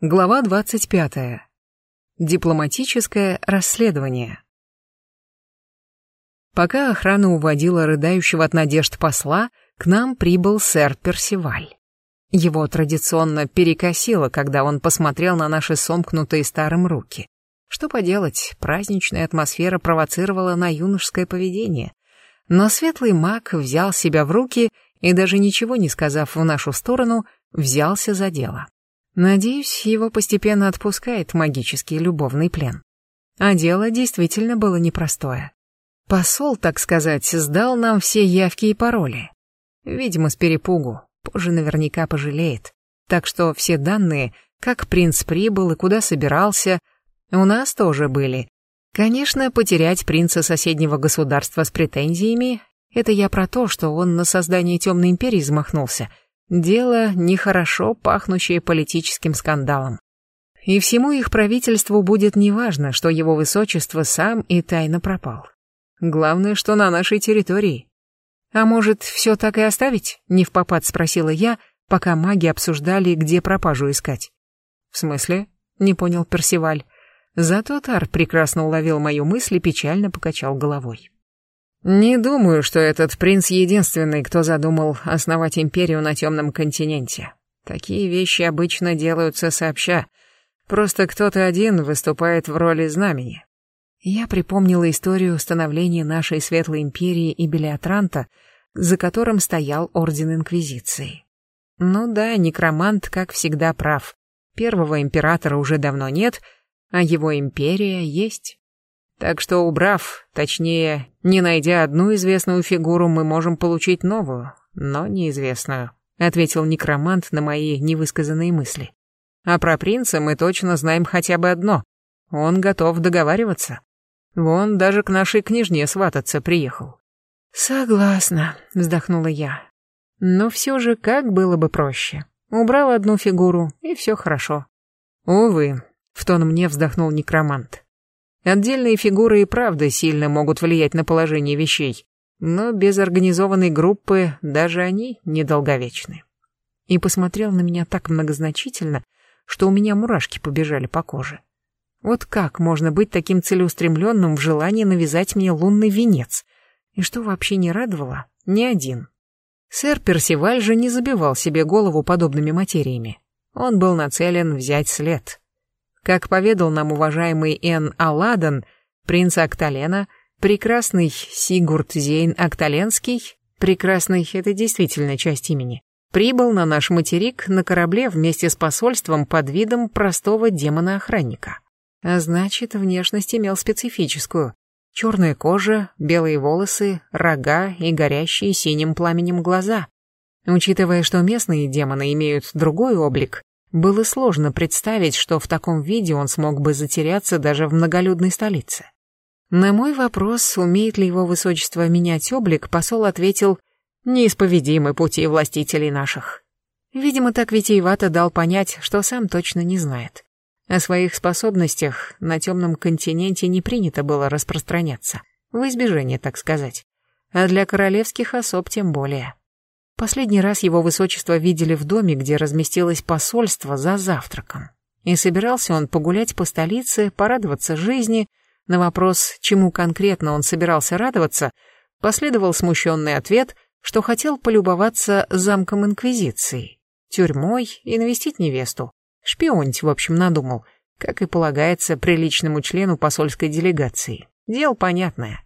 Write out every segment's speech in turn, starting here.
Глава 25. Дипломатическое расследование. Пока охрана уводила рыдающего от надежд посла, к нам прибыл сэр Персиваль. Его традиционно перекосило, когда он посмотрел на наши сомкнутые старым руки. Что поделать, праздничная атмосфера провоцировала на юношеское поведение. Но светлый маг взял себя в руки и, даже ничего не сказав в нашу сторону, взялся за дело. Надеюсь, его постепенно отпускает магический любовный плен. А дело действительно было непростое. Посол, так сказать, сдал нам все явки и пароли. Видимо, с перепугу, позже наверняка пожалеет. Так что все данные, как принц прибыл и куда собирался, у нас тоже были. Конечно, потерять принца соседнего государства с претензиями — это я про то, что он на создание Темной Империи замахнулся — Дело нехорошо пахнущее политическим скандалом. И всему их правительству будет неважно, что его высочество сам и тайно пропал. Главное, что на нашей территории. А может, все так и оставить? Не в попад спросила я, пока маги обсуждали, где пропажу искать. В смысле? Не понял Персиваль. Зато Тар прекрасно уловил мою мысль и печально покачал головой. Не думаю, что этот принц единственный, кто задумал основать империю на темном континенте. Такие вещи обычно делаются сообща. Просто кто-то один выступает в роли знамени. Я припомнила историю становления нашей Светлой Империи и Белиатранта, за которым стоял Орден Инквизиции. Ну да, некромант, как всегда, прав. Первого императора уже давно нет, а его империя есть. Так что, убрав, точнее, не найдя одну известную фигуру, мы можем получить новую, но неизвестную, ответил некромант на мои невысказанные мысли. А про принца мы точно знаем хотя бы одно. Он готов договариваться. Вон даже к нашей княжне свататься приехал. Согласна, вздохнула я. Но все же как было бы проще. Убрал одну фигуру, и все хорошо. Увы, в тон мне вздохнул некромант. Отдельные фигуры и правда сильно могут влиять на положение вещей, но без организованной группы даже они недолговечны. И посмотрел на меня так многозначительно, что у меня мурашки побежали по коже. Вот как можно быть таким целеустремленным в желании навязать мне лунный венец? И что вообще не радовало? Ни один. Сэр Персиваль же не забивал себе голову подобными материями. Он был нацелен взять след. Как поведал нам уважаемый Эн Аладан, принц Акталена, прекрасный Сигурд Зейн Акталенский, прекрасный — это действительно часть имени, прибыл на наш материк на корабле вместе с посольством под видом простого демона-охранника. А значит, внешность имел специфическую. Черная кожа, белые волосы, рога и горящие синим пламенем глаза. Учитывая, что местные демоны имеют другой облик, было сложно представить, что в таком виде он смог бы затеряться даже в многолюдной столице. На мой вопрос, умеет ли его высочество менять облик, посол ответил «Неисповедимы пути властителей наших». Видимо, так витиевато дал понять, что сам точно не знает. О своих способностях на темном континенте не принято было распространяться, в избежание, так сказать. А для королевских особ тем более. Последний раз его высочество видели в доме, где разместилось посольство за завтраком. И собирался он погулять по столице, порадоваться жизни. На вопрос, чему конкретно он собирался радоваться, последовал смущенный ответ, что хотел полюбоваться замком Инквизиции, тюрьмой и навестить невесту. Шпионить, в общем, надумал, как и полагается приличному члену посольской делегации. Дело понятное.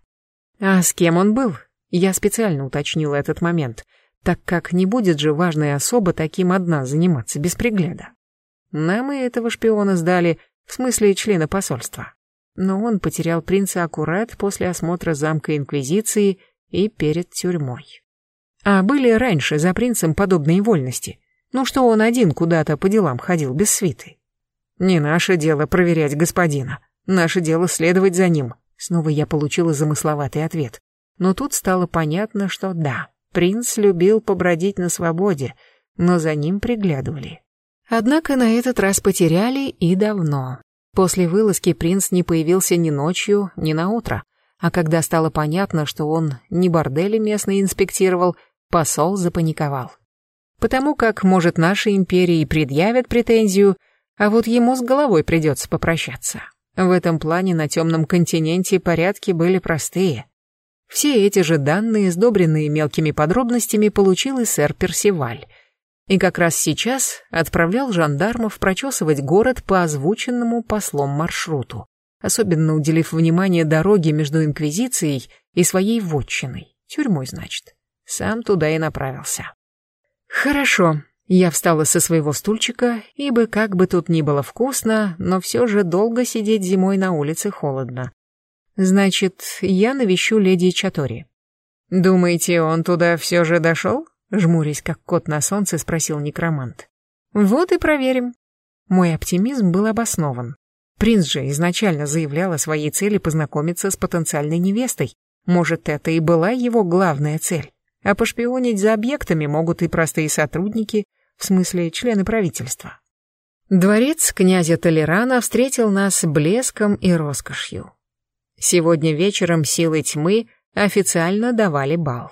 А с кем он был? Я специально уточнила этот момент — так как не будет же важная особа таким одна заниматься без пригляда. Нам и этого шпиона сдали, в смысле члена посольства. Но он потерял принца аккурат после осмотра замка Инквизиции и перед тюрьмой. А были раньше за принцем подобные вольности. Ну что он один куда-то по делам ходил без свиты. Не наше дело проверять господина. Наше дело следовать за ним. Снова я получила замысловатый ответ. Но тут стало понятно, что да, Принц любил побродить на свободе, но за ним приглядывали. Однако на этот раз потеряли и давно. После вылазки принц не появился ни ночью, ни на утро, а когда стало понятно, что он не бордели местные инспектировал, посол запаниковал. Потому как, может, нашей империи предъявят претензию, а вот ему с головой придется попрощаться. В этом плане на темном континенте порядки были простые. Все эти же данные, сдобренные мелкими подробностями, получил и сэр Персиваль. И как раз сейчас отправлял жандармов прочесывать город по озвученному послом маршруту, особенно уделив внимание дороге между Инквизицией и своей вотчиной, тюрьмой, значит. Сам туда и направился. Хорошо, я встала со своего стульчика, ибо как бы тут ни было вкусно, но все же долго сидеть зимой на улице холодно. Значит, я навещу леди Чатори. Думаете, он туда все же дошел? Жмурясь, как кот на солнце, спросил некромант. Вот и проверим. Мой оптимизм был обоснован. Принц же изначально заявлял о своей цели познакомиться с потенциальной невестой. Может, это и была его главная цель. А пошпионить за объектами могут и простые сотрудники, в смысле члены правительства. Дворец князя Толерана встретил нас блеском и роскошью. Сегодня вечером силы тьмы официально давали бал.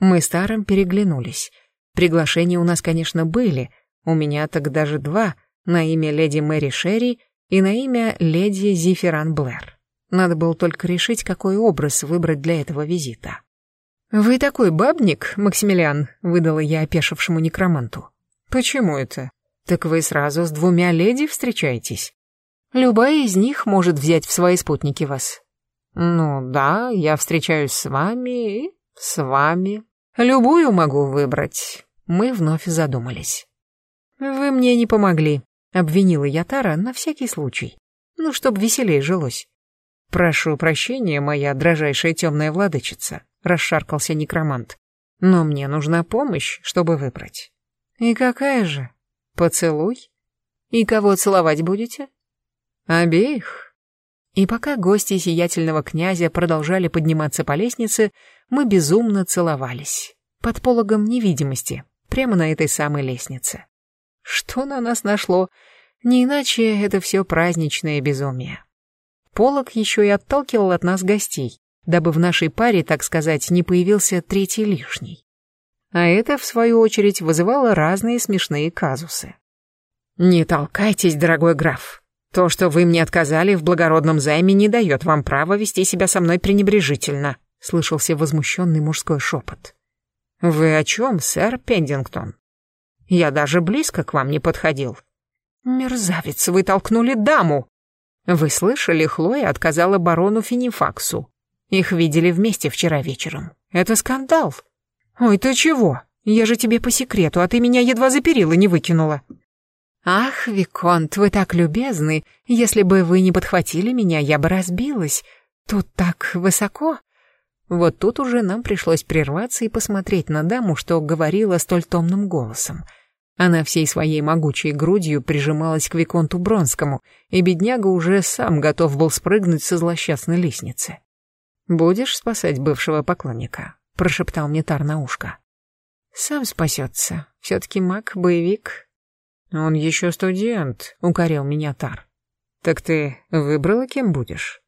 Мы с Таром переглянулись. Приглашения у нас, конечно, были, у меня так даже два, на имя леди Мэри Шерри и на имя леди Зиферан Блэр. Надо было только решить, какой образ выбрать для этого визита. «Вы такой бабник, Максимилиан», — выдала я опешившему некроманту. «Почему это? Так вы сразу с двумя леди встречаетесь? Любая из них может взять в свои спутники вас». «Ну да, я встречаюсь с вами и с вами. Любую могу выбрать». Мы вновь задумались. «Вы мне не помогли», — обвинила я Тара на всякий случай. «Ну, чтоб веселее жилось». «Прошу прощения, моя дрожайшая темная владычица», — расшаркался некромант. «Но мне нужна помощь, чтобы выбрать». «И какая же? Поцелуй? И кого целовать будете?» «Обеих». И пока гости сиятельного князя продолжали подниматься по лестнице, мы безумно целовались. Под пологом невидимости, прямо на этой самой лестнице. Что на нас нашло? Не иначе это все праздничное безумие. Полок еще и отталкивал от нас гостей, дабы в нашей паре, так сказать, не появился третий лишний. А это, в свою очередь, вызывало разные смешные казусы. «Не толкайтесь, дорогой граф. То, что вы мне отказали в благородном займе, не дает вам права вести себя со мной пренебрежительно», — слышался возмущенный мужской шепот. «Вы о чем, сэр Пендингтон? Я даже близко к вам не подходил». «Мерзавец, вы толкнули даму!» «Вы слышали, Хлоя отказала барону Финифаксу. Их видели вместе вчера вечером. Это скандал». «Ой, ты чего? Я же тебе по секрету, а ты меня едва за перила не выкинула». «Ах, Виконт, вы так любезны. Если бы вы не подхватили меня, я бы разбилась. Тут так высоко». Вот тут уже нам пришлось прерваться и посмотреть на даму, что говорила столь томным голосом. Она всей своей могучей грудью прижималась к Виконту Бронскому, и бедняга уже сам готов был спрыгнуть со злосчастной лестницы. «Будешь спасать бывшего поклонника?» — прошептал мне Тар на ушко. «Сам спасется. Все-таки маг, боевик». «Он еще студент», — укорил меня Тар. «Так ты выбрала, кем будешь?»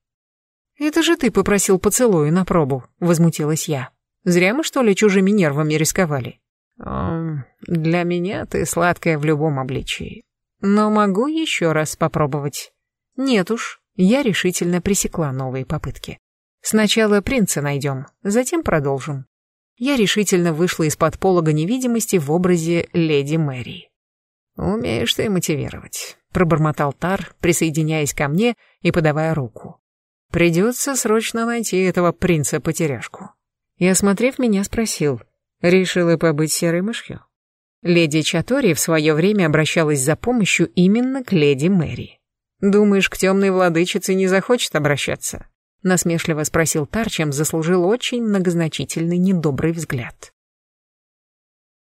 «Это же ты попросил поцелую на пробу», — возмутилась я. «Зря мы, что ли, чужими нервами рисковали?» «Для меня ты сладкая в любом обличии. Но могу еще раз попробовать». «Нет уж», я решительно пресекла новые попытки. «Сначала принца найдем, затем продолжим». Я решительно вышла из-под полога невидимости в образе леди Мэри. «Умеешь ты мотивировать», — пробормотал Тар, присоединяясь ко мне и подавая руку. «Придется срочно найти этого принца-потеряшку». И, осмотрев меня, спросил — Решила побыть серой мышью? Леди Чатори в свое время обращалась за помощью именно к леди Мэри. «Думаешь, к темной владычице не захочет обращаться?» Насмешливо спросил Тар, чем заслужил очень многозначительный недобрый взгляд.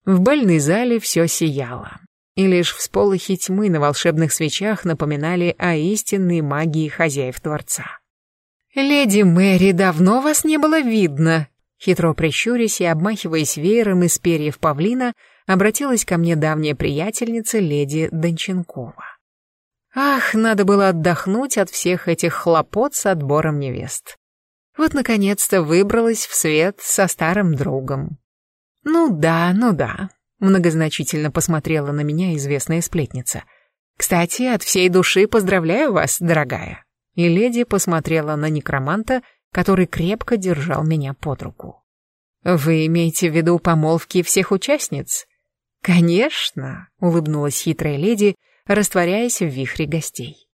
В бальной зале все сияло, и лишь всполохи тьмы на волшебных свечах напоминали о истинной магии хозяев дворца. «Леди Мэри, давно вас не было видно», Хитро прищурясь и обмахиваясь веером из перьев павлина, обратилась ко мне давняя приятельница леди Донченкова. Ах, надо было отдохнуть от всех этих хлопот с отбором невест. Вот, наконец-то, выбралась в свет со старым другом. Ну да, ну да, многозначительно посмотрела на меня известная сплетница. Кстати, от всей души поздравляю вас, дорогая. И леди посмотрела на некроманта, который крепко держал меня под руку. Вы имеете в виду помолвки всех участниц? Конечно, улыбнулась хитрая леди, растворяясь в вихре гостей.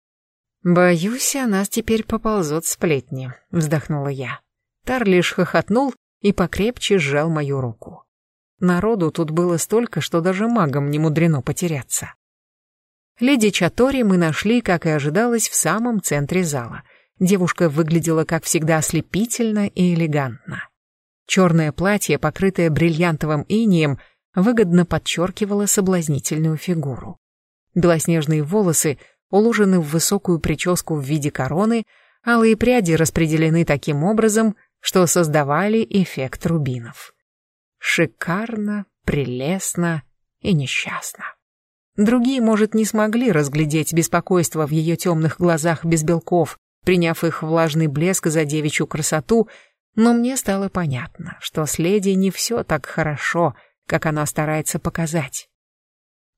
«Боюсь, о нас теперь поползут сплетни», — вздохнула я. Тар лишь хохотнул и покрепче сжал мою руку. Народу тут было столько, что даже магам не мудрено потеряться. Леди Чатори мы нашли, как и ожидалось, в самом центре зала. Девушка выглядела, как всегда, ослепительно и элегантно. Черное платье, покрытое бриллиантовым инием, выгодно подчеркивало соблазнительную фигуру. Белоснежные волосы уложены в высокую прическу в виде короны, алые пряди распределены таким образом, что создавали эффект рубинов. Шикарно, прелестно и несчастно. Другие, может, не смогли разглядеть беспокойство в ее темных глазах без белков, приняв их влажный блеск за девичью красоту, но мне стало понятно, что с леди не все так хорошо, как она старается показать.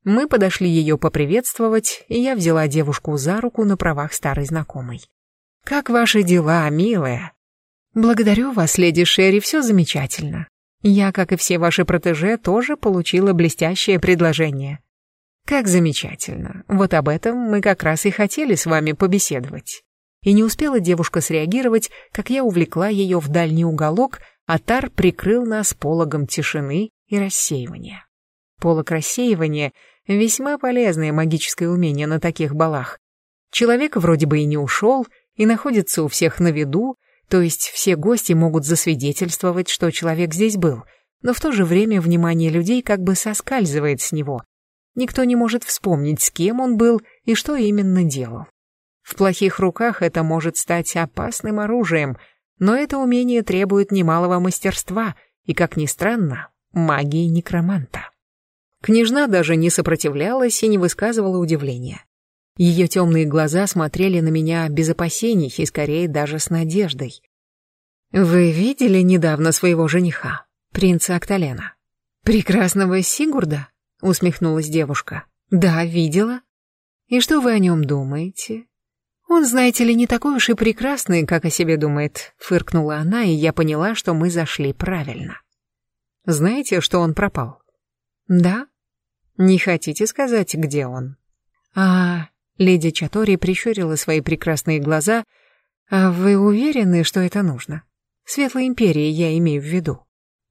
Мы подошли ее поприветствовать, и я взяла девушку за руку на правах старой знакомой. «Как ваши дела, милая?» «Благодарю вас, леди Шерри, все замечательно. Я, как и все ваши протеже, тоже получила блестящее предложение». «Как замечательно. Вот об этом мы как раз и хотели с вами побеседовать». И не успела девушка среагировать, как я увлекла ее в дальний уголок, а Тар прикрыл нас пологом тишины и рассеивания. Полог рассеивания Весьма полезное магическое умение на таких балах. Человек вроде бы и не ушел, и находится у всех на виду, то есть все гости могут засвидетельствовать, что человек здесь был, но в то же время внимание людей как бы соскальзывает с него. Никто не может вспомнить, с кем он был и что именно делал. В плохих руках это может стать опасным оружием, но это умение требует немалого мастерства и, как ни странно, магии некроманта. Княжна даже не сопротивлялась и не высказывала удивления. Ее темные глаза смотрели на меня без опасений и скорее даже с надеждой. «Вы видели недавно своего жениха, принца Акталена?» «Прекрасного Сигурда?» — усмехнулась девушка. «Да, видела. И что вы о нем думаете?» «Он, знаете ли, не такой уж и прекрасный, как о себе думает», — фыркнула она, и я поняла, что мы зашли правильно. «Знаете, что он пропал?» «Да», не хотите сказать, где он? А, леди Чатори прищурила свои прекрасные глаза. А вы уверены, что это нужно? Светлой империи я имею в виду.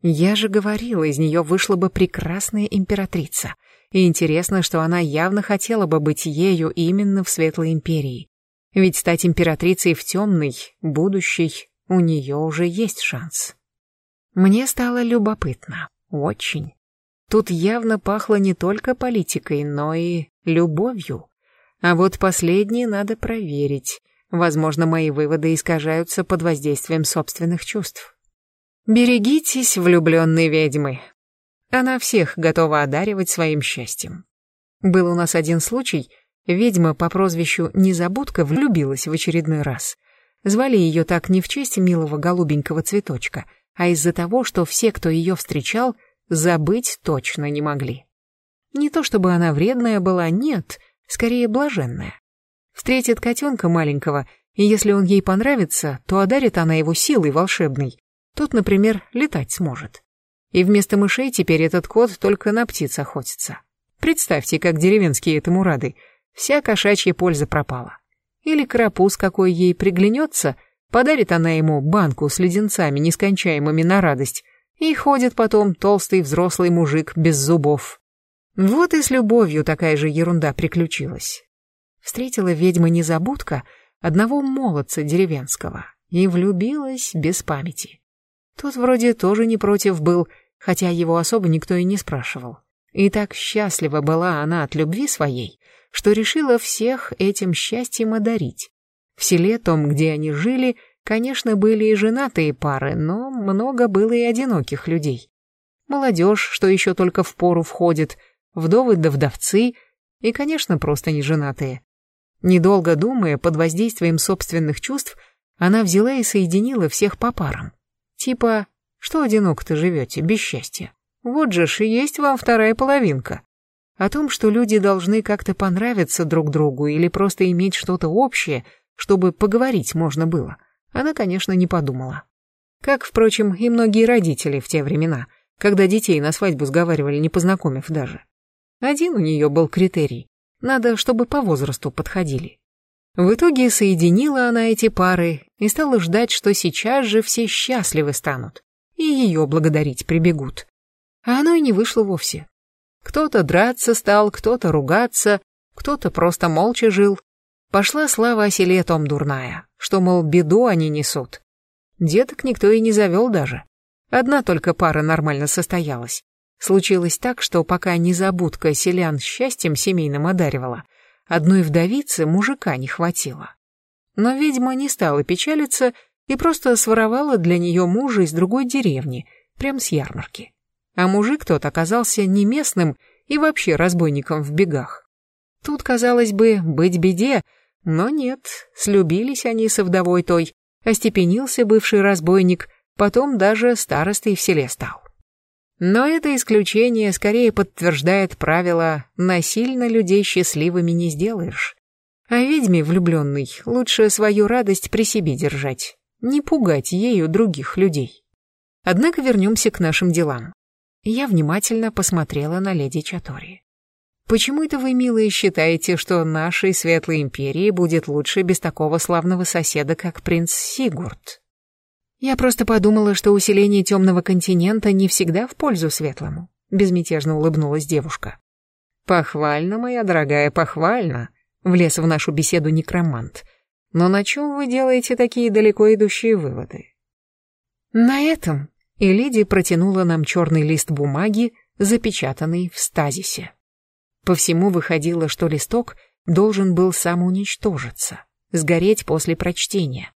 Я же говорила, из нее вышла бы прекрасная императрица. И интересно, что она явно хотела бы быть ею именно в Светлой империи. Ведь стать императрицей в темной, будущей, у нее уже есть шанс. Мне стало любопытно. Очень. Тут явно пахло не только политикой, но и любовью. А вот последнее надо проверить. Возможно, мои выводы искажаются под воздействием собственных чувств. Берегитесь, влюбленные ведьмы. Она всех готова одаривать своим счастьем. Был у нас один случай, ведьма по прозвищу Незабудка влюбилась в очередной раз. Звали ее так не в честь милого голубенького цветочка, а из-за того, что все, кто ее встречал, забыть точно не могли. Не то чтобы она вредная была, нет, скорее блаженная. Встретит котенка маленького, и если он ей понравится, то одарит она его силой волшебной. Тот, например, летать сможет. И вместо мышей теперь этот кот только на птиц охотится. Представьте, как деревенские этому рады. Вся кошачья польза пропала. Или карапуз какой ей приглянется, подарит она ему банку с леденцами, нескончаемыми на радость, и ходит потом толстый взрослый мужик без зубов. Вот и с любовью такая же ерунда приключилась. Встретила ведьма-незабудка одного молодца деревенского и влюбилась без памяти. Тот вроде тоже не против был, хотя его особо никто и не спрашивал. И так счастлива была она от любви своей, что решила всех этим счастьем одарить. В селе том, где они жили, Конечно, были и женатые пары, но много было и одиноких людей. Молодежь, что еще только в пору входит, вдовы да вдовцы, и, конечно, просто не женатые. Недолго думая, под воздействием собственных чувств, она взяла и соединила всех по парам. Типа, что одиноко-то живете, без счастья? Вот же ж и есть вам вторая половинка. О том, что люди должны как-то понравиться друг другу или просто иметь что-то общее, чтобы поговорить можно было, она, конечно, не подумала. Как, впрочем, и многие родители в те времена, когда детей на свадьбу сговаривали, не познакомив даже. Один у нее был критерий. Надо, чтобы по возрасту подходили. В итоге соединила она эти пары и стала ждать, что сейчас же все счастливы станут, и ее благодарить прибегут. А оно и не вышло вовсе. Кто-то драться стал, кто-то ругаться, кто-то просто молча жил. Пошла слава о селе том дурная, что, мол, беду они несут. Деток никто и не завел даже. Одна только пара нормально состоялась. Случилось так, что пока незабудка селян счастьем семейным одаривала, одной вдовице мужика не хватило. Но ведьма не стала печалиться и просто своровала для нее мужа из другой деревни, прям с ярмарки. А мужик тот оказался не местным и вообще разбойником в бегах. Тут, казалось бы, быть беде, но нет, слюбились они со вдовой той, остепенился бывший разбойник, потом даже старостой в селе стал. Но это исключение скорее подтверждает правило «насильно людей счастливыми не сделаешь». А ведьме влюбленной лучше свою радость при себе держать, не пугать ею других людей. Однако вернемся к нашим делам. Я внимательно посмотрела на леди Чатори. «Почему это вы, милые, считаете, что нашей светлой империи будет лучше без такого славного соседа, как принц Сигурд?» «Я просто подумала, что усиление темного континента не всегда в пользу светлому», — безмятежно улыбнулась девушка. «Похвально, моя дорогая, похвально», — влез в нашу беседу некромант. «Но на чем вы делаете такие далеко идущие выводы?» «На этом», и леди протянула нам черный лист бумаги, запечатанный в стазисе. По всему выходило, что листок должен был самоуничтожиться, сгореть после прочтения.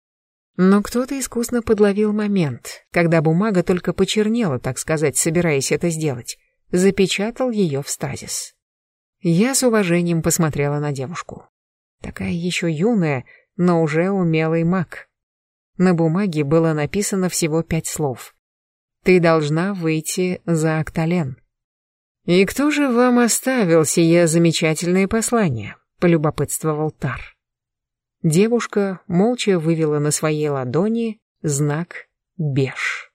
Но кто-то искусно подловил момент, когда бумага только почернела, так сказать, собираясь это сделать, запечатал ее в стазис. Я с уважением посмотрела на девушку. Такая еще юная, но уже умелый маг. На бумаге было написано всего пять слов. Ты должна выйти за Актален. И кто же вам оставил сие замечательное послание? Полюбопытствовал Тар. Девушка молча вывела на своей ладони знак «Беж».